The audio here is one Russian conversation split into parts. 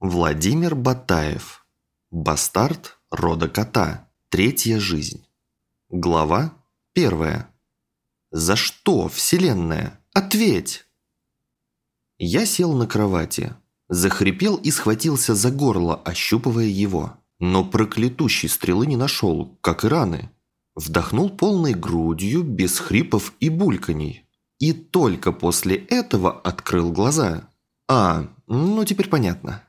Владимир Батаев. Бастард рода кота. Третья жизнь. Глава первая. «За что, Вселенная? Ответь!» Я сел на кровати, захрипел и схватился за горло, ощупывая его. Но проклятущей стрелы не нашел, как и раны. Вдохнул полной грудью, без хрипов и бульканий. И только после этого открыл глаза. А, ну теперь понятно.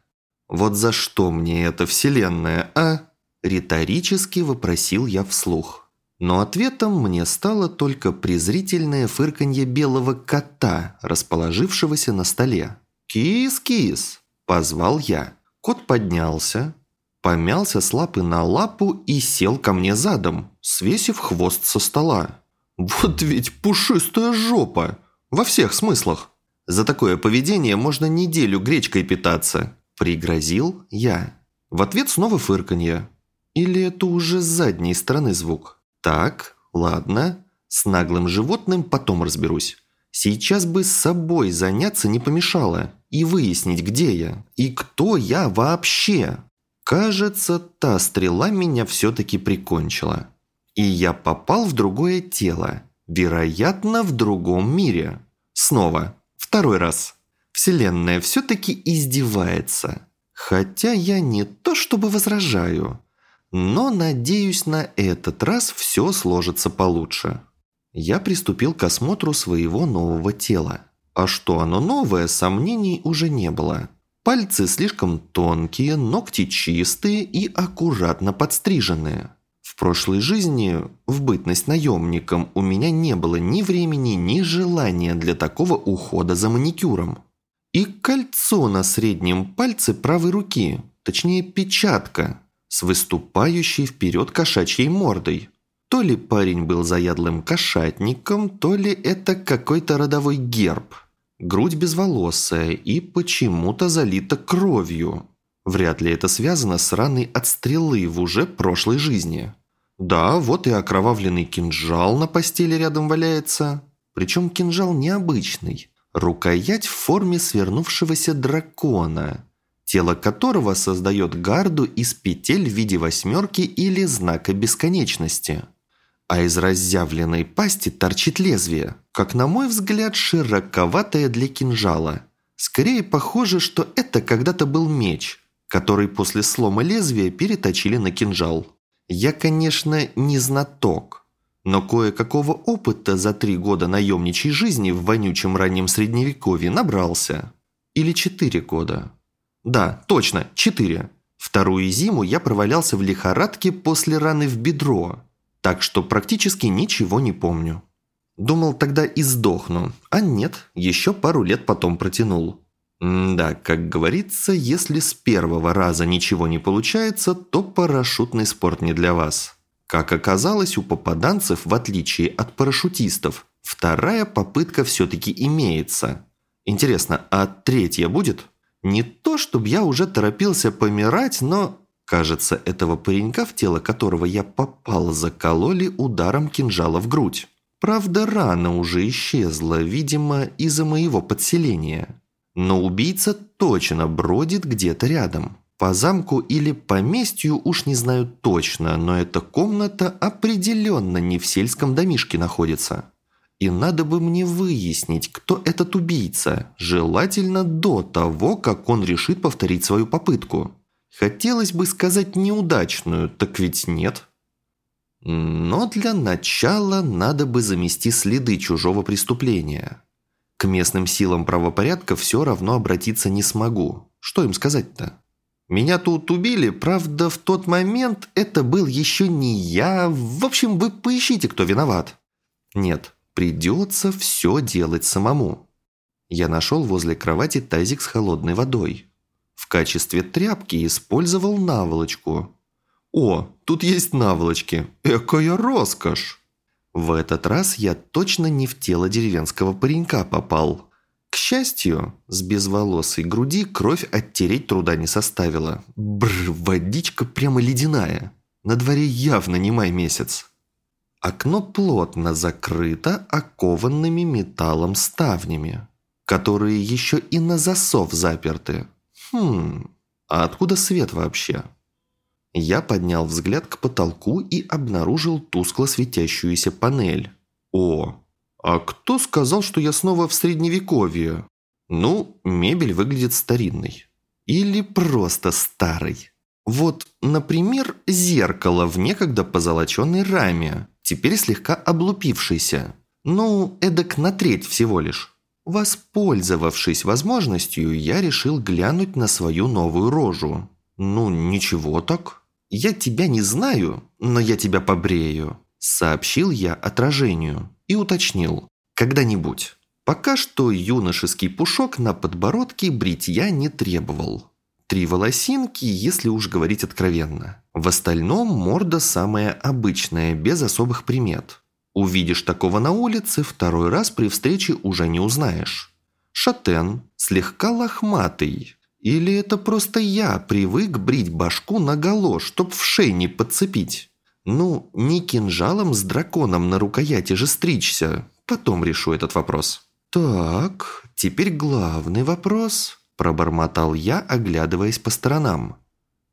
Вот за что мне эта вселенная, а? Риторически вопросил я вслух. Но ответом мне стало только презрительное фырканье белого кота, расположившегося на столе. «Кис-кис!» – позвал я. Кот поднялся, помялся с лапы на лапу и сел ко мне задом, свесив хвост со стола. «Вот ведь пушистая жопа! Во всех смыслах!» За такое поведение можно неделю гречкой питаться. Пригрозил я. В ответ снова фырканье. Или это уже с задней стороны звук? Так, ладно. С наглым животным потом разберусь. Сейчас бы с собой заняться не помешало. И выяснить, где я. И кто я вообще. Кажется, та стрела меня все-таки прикончила. И я попал в другое тело. Вероятно, в другом мире. Снова. Второй раз. Вселенная все-таки издевается. Хотя я не то чтобы возражаю, но надеюсь на этот раз все сложится получше. Я приступил к осмотру своего нового тела. А что оно новое, сомнений уже не было. Пальцы слишком тонкие, ногти чистые и аккуратно подстриженные. В прошлой жизни, в бытность наемником, у меня не было ни времени, ни желания для такого ухода за маникюром. И кольцо на среднем пальце правой руки, точнее печатка, с выступающей вперед кошачьей мордой. То ли парень был заядлым кошатником, то ли это какой-то родовой герб. Грудь безволосая и почему-то залита кровью. Вряд ли это связано с раной от стрелы в уже прошлой жизни. Да, вот и окровавленный кинжал на постели рядом валяется. Причем кинжал необычный. Рукоять в форме свернувшегося дракона, тело которого создает гарду из петель в виде восьмерки или знака бесконечности. А из разъявленной пасти торчит лезвие, как на мой взгляд широковатое для кинжала. Скорее похоже, что это когда-то был меч, который после слома лезвия переточили на кинжал. Я, конечно, не знаток, но кое-какого опыта за три года наемничьей жизни в вонючем раннем средневековье набрался. Или четыре года. Да, точно, четыре. Вторую зиму я провалялся в лихорадке после раны в бедро, так что практически ничего не помню. Думал тогда и сдохну, а нет, еще пару лет потом протянул. да, как говорится, если с первого раза ничего не получается, то парашютный спорт не для вас. Как оказалось, у попаданцев, в отличие от парашютистов, вторая попытка все-таки имеется. Интересно, а третья будет? Не то, чтобы я уже торопился помирать, но... Кажется, этого паренька, в тело которого я попал, закололи ударом кинжала в грудь. Правда, рана уже исчезла, видимо, из-за моего подселения. Но убийца точно бродит где-то рядом. По замку или поместью уж не знаю точно, но эта комната определенно не в сельском домишке находится. И надо бы мне выяснить, кто этот убийца, желательно до того, как он решит повторить свою попытку. Хотелось бы сказать неудачную, так ведь нет. Но для начала надо бы замести следы чужого преступления. К местным силам правопорядка все равно обратиться не смогу. Что им сказать-то? Меня тут убили, правда, в тот момент это был еще не я. В общем, вы поищите, кто виноват. Нет, придется все делать самому. Я нашел возле кровати тазик с холодной водой. В качестве тряпки использовал наволочку. О, тут есть наволочки. Экая роскошь! В этот раз я точно не в тело деревенского паренька попал. К счастью, с безволосой груди кровь оттереть труда не составила. Бр, водичка прямо ледяная. На дворе явно не май месяц. Окно плотно закрыто окованными металлом ставнями, которые еще и на засов заперты. Хм, А откуда свет вообще? Я поднял взгляд к потолку и обнаружил тускло светящуюся панель. О, а кто сказал, что я снова в средневековье? Ну, мебель выглядит старинной. Или просто старой. Вот, например, зеркало в некогда позолоченной раме, теперь слегка облупившейся. Ну, эдак на треть всего лишь. Воспользовавшись возможностью, я решил глянуть на свою новую рожу. Ну, ничего так. Я тебя не знаю, но я тебя побрею. Сообщил я отражению и уточнил. Когда-нибудь. Пока что юношеский пушок на подбородке бритья не требовал. Три волосинки, если уж говорить откровенно. В остальном морда самая обычная, без особых примет. Увидишь такого на улице, второй раз при встрече уже не узнаешь. Шатен, слегка лохматый. Или это просто я привык брить башку наголо, чтоб в шей не подцепить? Ну, не кинжалом с драконом на рукояти же стричься. Потом решу этот вопрос. Так, теперь главный вопрос. Пробормотал я, оглядываясь по сторонам.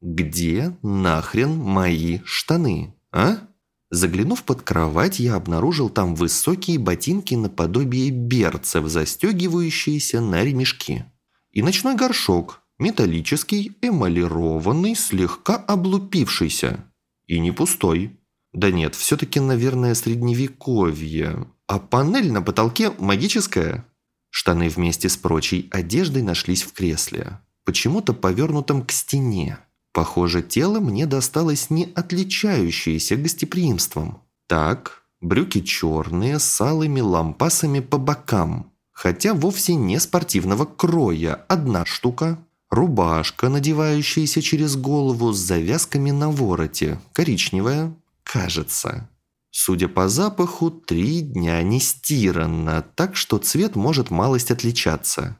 «Где нахрен мои штаны, а?» Заглянув под кровать, я обнаружил там высокие ботинки наподобие берцев, застегивающиеся на ремешки. И ночной горшок, металлический, эмалированный, слегка облупившийся. И не пустой. Да нет, все-таки, наверное, средневековье. А панель на потолке магическая. Штаны вместе с прочей одеждой нашлись в кресле, почему-то повернутом к стене. Похоже, тело мне досталось не отличающееся гостеприимством. Так, брюки черные, с алыми лампасами по бокам, хотя вовсе не спортивного кроя, одна штука. Рубашка, надевающаяся через голову с завязками на вороте, коричневая, кажется. Судя по запаху, три дня не стирано, так что цвет может малость отличаться.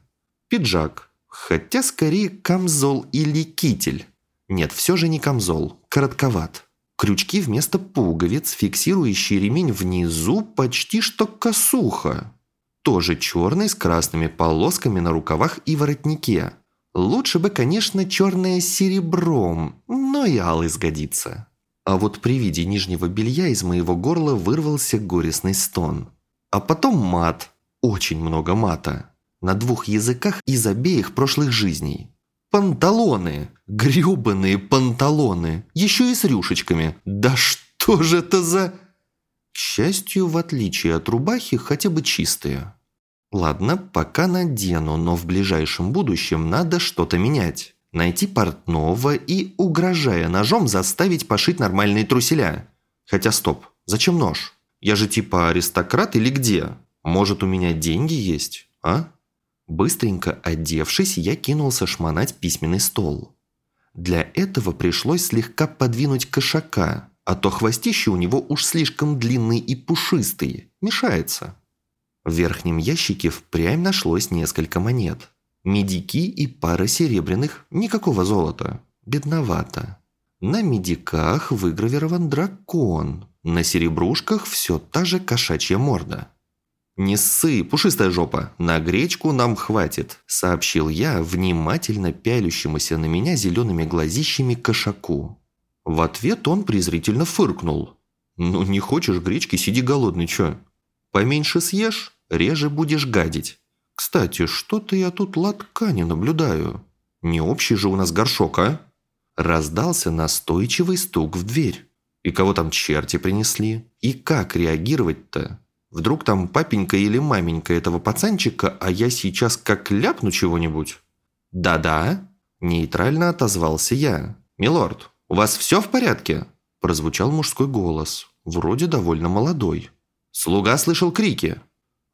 Пиджак, хотя скорее камзол или китель. Нет, все же не камзол, коротковат. Крючки вместо пуговиц, фиксирующий ремень внизу почти что косуха. Тоже черный с красными полосками на рукавах и воротнике. Лучше бы, конечно, черное с серебром, но и алый сгодится. А вот при виде нижнего белья из моего горла вырвался горестный стон. А потом мат. Очень много мата. На двух языках из обеих прошлых жизней. Панталоны. грёбаные панталоны. Еще и с рюшечками. Да что же это за... К счастью, в отличие от рубахи, хотя бы чистые. Ладно, пока надену, но в ближайшем будущем надо что-то менять найти портного и, угрожая ножом, заставить пошить нормальные труселя. Хотя стоп, зачем нож? Я же типа аристократ или где? Может, у меня деньги есть, а? Быстренько одевшись, я кинулся шмонать письменный стол. Для этого пришлось слегка подвинуть кошака, а то хвостище у него уж слишком длинный и пушистый, мешается. В верхнем ящике впрямь нашлось несколько монет. Медики и пара серебряных, никакого золота. Бедновато. На медиках выгравирован дракон. На серебрушках все та же кошачья морда. «Не ссы, пушистая жопа, на гречку нам хватит», – сообщил я внимательно пялющемуся на меня зелеными глазищами кошаку. В ответ он презрительно фыркнул. «Ну не хочешь гречки, сиди голодный, чё? Поменьше съешь, реже будешь гадить. Кстати, что-то я тут лотка не наблюдаю. Не общий же у нас горшок, а? Раздался настойчивый стук в дверь. И кого там черти принесли? И как реагировать-то? Вдруг там папенька или маменька этого пацанчика, а я сейчас как ляпну чего-нибудь? Да-да, нейтрально отозвался я. Милорд, у вас все в порядке? Прозвучал мужской голос, вроде довольно молодой. Слуга слышал крики.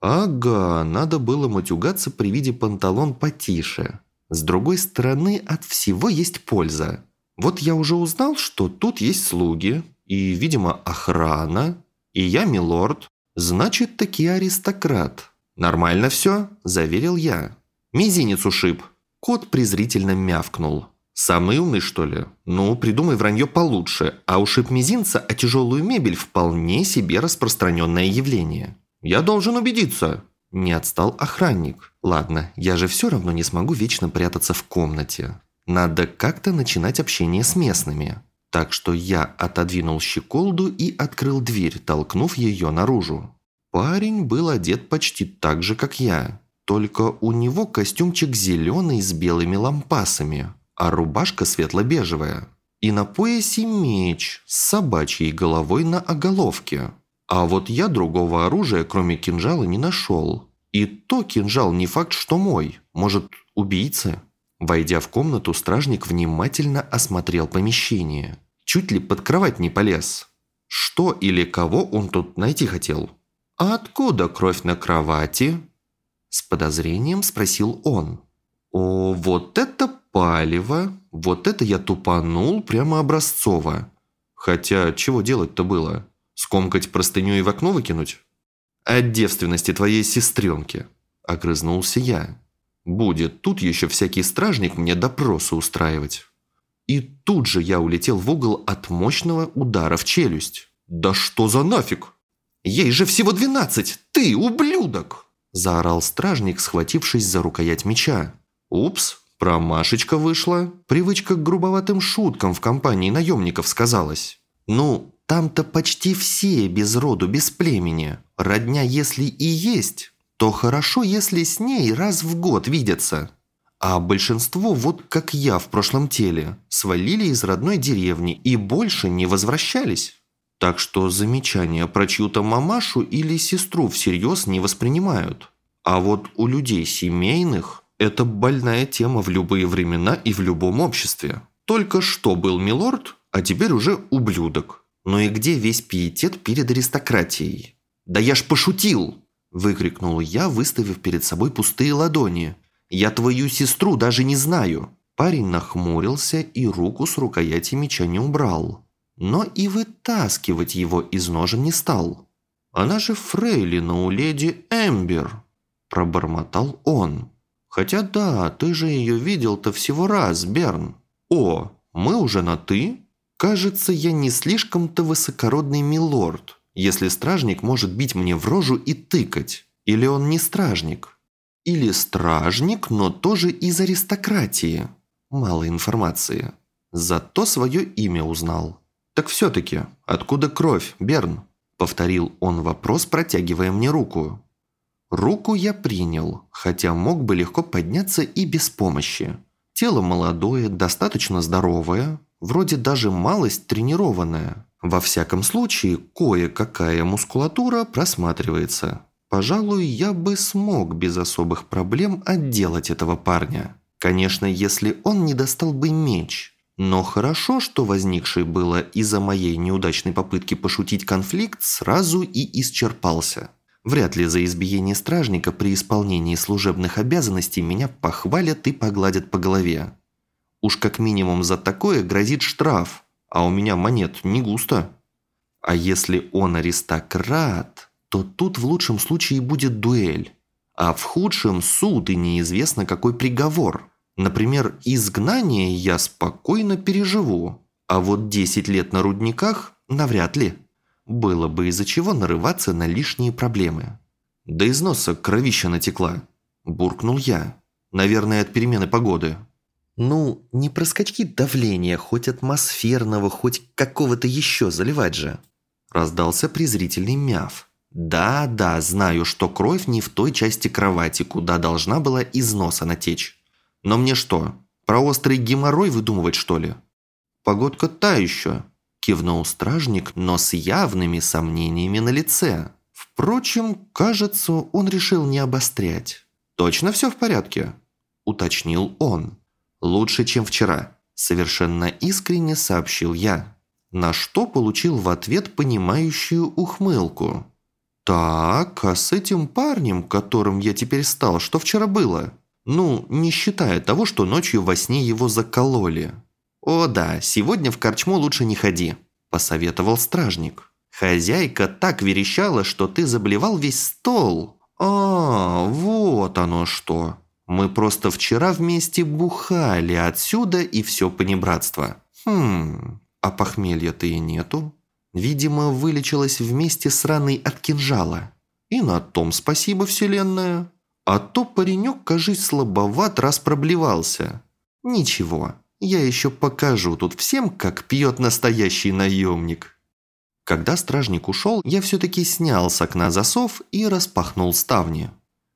Ага, надо было матюгаться при виде панталон потише. С другой стороны, от всего есть польза. Вот я уже узнал, что тут есть слуги, и, видимо, охрана, и я милорд, значит, таки аристократ. Нормально все, заверил я. Мизинец ушиб. Кот презрительно мявкнул. «Самый умный, что ли? Ну, придумай вранье получше, а ушиб мизинца, а тяжелую мебель вполне себе распространенное явление». «Я должен убедиться!» Не отстал охранник. «Ладно, я же все равно не смогу вечно прятаться в комнате. Надо как-то начинать общение с местными. Так что я отодвинул щеколду и открыл дверь, толкнув ее наружу. Парень был одет почти так же, как я. Только у него костюмчик зеленый с белыми лампасами, а рубашка светло-бежевая. И на поясе меч с собачьей головой на оголовке. А вот я другого оружия, кроме кинжала, не нашел. И то кинжал не факт, что мой. Может, убийца? Войдя в комнату, стражник внимательно осмотрел помещение. Чуть ли под кровать не полез. Что или кого он тут найти хотел? «А откуда кровь на кровати?» С подозрением спросил он. «О, вот это палево! Вот это я тупанул прямо образцово. Хотя, чего делать-то было? Скомкать простыню и в окно выкинуть?» «От девственности твоей сестренки», – огрызнулся я. «Будет тут еще всякий стражник мне допросы устраивать». И тут же я улетел в угол от мощного удара в челюсть. «Да что за нафиг?» «Ей же всего двенадцать! Ты, ублюдок!» Заорал стражник, схватившись за рукоять меча. «Упс, промашечка вышла. Привычка к грубоватым шуткам в компании наемников сказалась. Ну, там-то почти все без роду, без племени. Родня, если и есть, то хорошо, если с ней раз в год видятся. А большинство, вот как я в прошлом теле, свалили из родной деревни и больше не возвращались. Так что замечания про чью-то мамашу или сестру всерьез не воспринимают. А вот у людей семейных это больная тема в любые времена и в любом обществе. Только что был милорд, а теперь уже ублюдок. «Ну и где весь пиетет перед аристократией?» «Да я ж пошутил!» – выкрикнул я, выставив перед собой пустые ладони. «Я твою сестру даже не знаю!» Парень нахмурился и руку с рукояти меча не убрал. Но и вытаскивать его из ножен не стал. «Она же фрейлина у леди Эмбер!» – пробормотал он. «Хотя да, ты же ее видел-то всего раз, Берн. О, мы уже на «ты»?» Кажется, я не слишком-то высокородный милорд, если стражник может бить мне в рожу и тыкать. Или он не стражник. Или стражник, но тоже из аристократии. Мало информации. Зато свое имя узнал. «Так все-таки, откуда кровь, Берн?» Повторил он вопрос, протягивая мне руку. Руку я принял, хотя мог бы легко подняться и без помощи. Тело молодое, достаточно здоровое, вроде даже малость тренированная. Во всяком случае, кое-какая мускулатура просматривается. Пожалуй, я бы смог без особых проблем отделать этого парня. Конечно, если он не достал бы меч. Но хорошо, что возникший было из-за моей неудачной попытки пошутить конфликт сразу и исчерпался. Вряд ли за избиение стражника при исполнении служебных обязанностей меня похвалят и погладят по голове. Уж как минимум за такое грозит штраф, а у меня монет не густо. А если он аристократ, то тут в лучшем случае будет дуэль, а в худшем суд и неизвестно какой приговор. Например, изгнание я спокойно переживу, а вот 10 лет на рудниках навряд ли. Было бы из-за чего нарываться на лишние проблемы. Да из носа кровища натекла, буркнул я. Наверное, от перемены погоды. Ну, не про скачки давления, хоть атмосферного, хоть какого-то еще заливать же. Раздался презрительный мяв. Да, да, знаю, что кровь не в той части кровати, куда должна была из носа натечь. Но мне что, про острый геморрой выдумывать, что ли? Погодка та еще, кивнул стражник, но с явными сомнениями на лице. Впрочем, кажется, он решил не обострять. «Точно все в порядке?» – уточнил он. «Лучше, чем вчера», – совершенно искренне сообщил я. На что получил в ответ понимающую ухмылку. «Так, а с этим парнем, которым я теперь стал, что вчера было?» Ну, не считая того, что ночью во сне его закололи. «О да, сегодня в корчму лучше не ходи», – посоветовал стражник. «Хозяйка так верещала, что ты заблевал весь стол». «А, вот оно что!» Мы просто вчера вместе бухали отсюда и все понебратство. Хм, а похмелья-то и нету. Видимо, вылечилась вместе с раной от кинжала. И на том спасибо, вселенная. А то паренек, кажись, слабоват, раз проблевался. Ничего, я еще покажу тут всем, как пьет настоящий наемник. Когда стражник ушел, я все-таки снял с окна засов и распахнул ставни.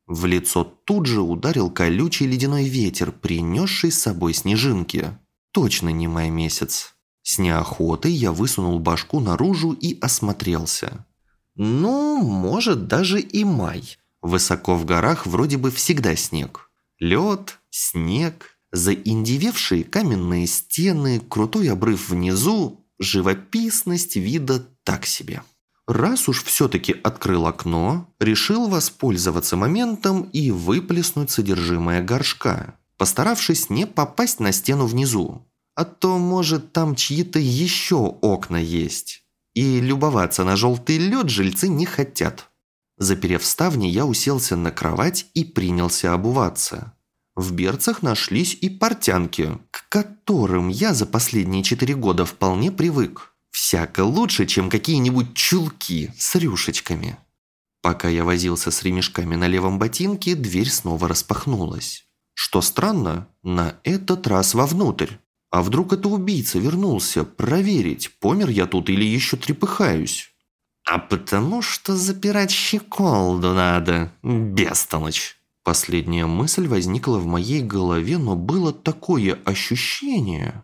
В лицо тут же ударил колючий ледяной ветер, принесший с собой снежинки. Точно не май месяц. С неохотой я высунул башку наружу и осмотрелся. Ну, может, даже и май. Высоко в горах вроде бы всегда снег. Лед, снег, заиндевевшие каменные стены, крутой обрыв внизу, живописность вида так себе. Раз уж все-таки открыл окно, решил воспользоваться моментом и выплеснуть содержимое горшка, постаравшись не попасть на стену внизу. А то, может, там чьи-то еще окна есть. И любоваться на желтый лед жильцы не хотят. Заперев ставни, я уселся на кровать и принялся обуваться. В берцах нашлись и портянки, к которым я за последние четыре года вполне привык. Всяко лучше, чем какие-нибудь чулки с рюшечками. Пока я возился с ремешками на левом ботинке, дверь снова распахнулась. Что странно, на этот раз вовнутрь. А вдруг это убийца вернулся проверить, помер я тут или еще трепыхаюсь? А потому что запирать щеколду надо, бестолочь. Последняя мысль возникла в моей голове, но было такое ощущение,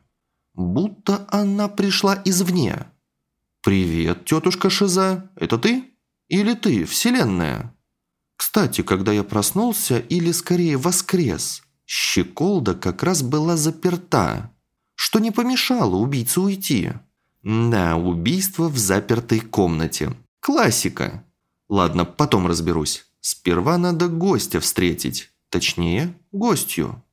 будто она пришла извне. «Привет, тетушка Шиза, это ты? Или ты, Вселенная?» Кстати, когда я проснулся, или скорее воскрес, щеколда как раз была заперта, что не помешало убийце уйти. Да, убийство в запертой комнате. Классика. Ладно, потом разберусь. Сперва надо гостя встретить. Точнее, гостью.